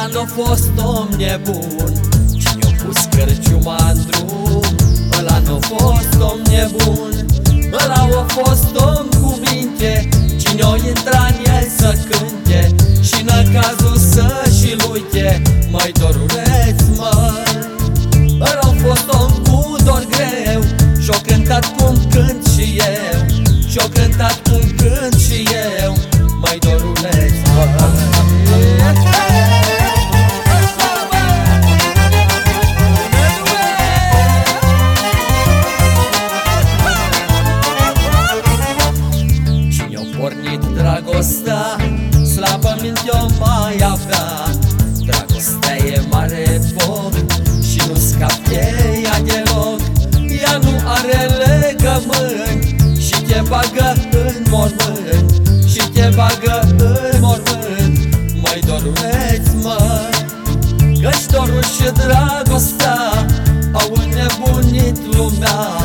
Ăla n-a fost om nebun Cine-a pus cărciuma în drum Ăla n-a fost om nebun Ăla a fost om cu minte. Cine-o intra în el să cânte Și n cazul să și-l uite Mai doruleț, pornit dragostea Slabă minte o mai avea. Dragostea e mare foc Și nu scap de ea deloc. Ea nu are legământ Și te bagă în mormânt. Și te bagă în mormânt Mai doruleț, mă. Că-și dorul și dragostea Au înnebunit lumea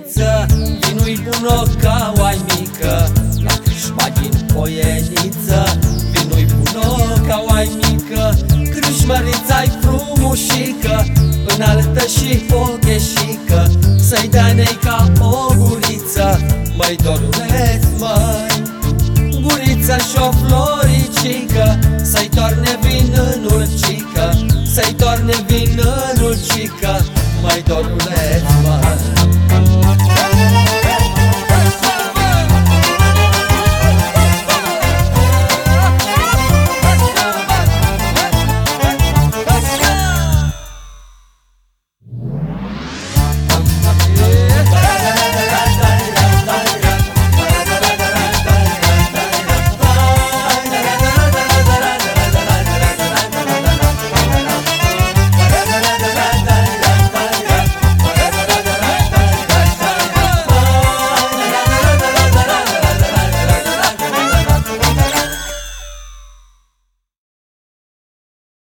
Poieniță Vinul-i bună ca oai mică. La creșma din Poieniță Vinul-i bună ca oai mică. Crâșmărița-i frumușică Înaltă și ogheșică Să-i dea nei ca o guriță. Măi doruleț, măi Gurița și-o floricică. Să-i torne vin în ulcică Să-i torne vin în ulcică Mai doruleț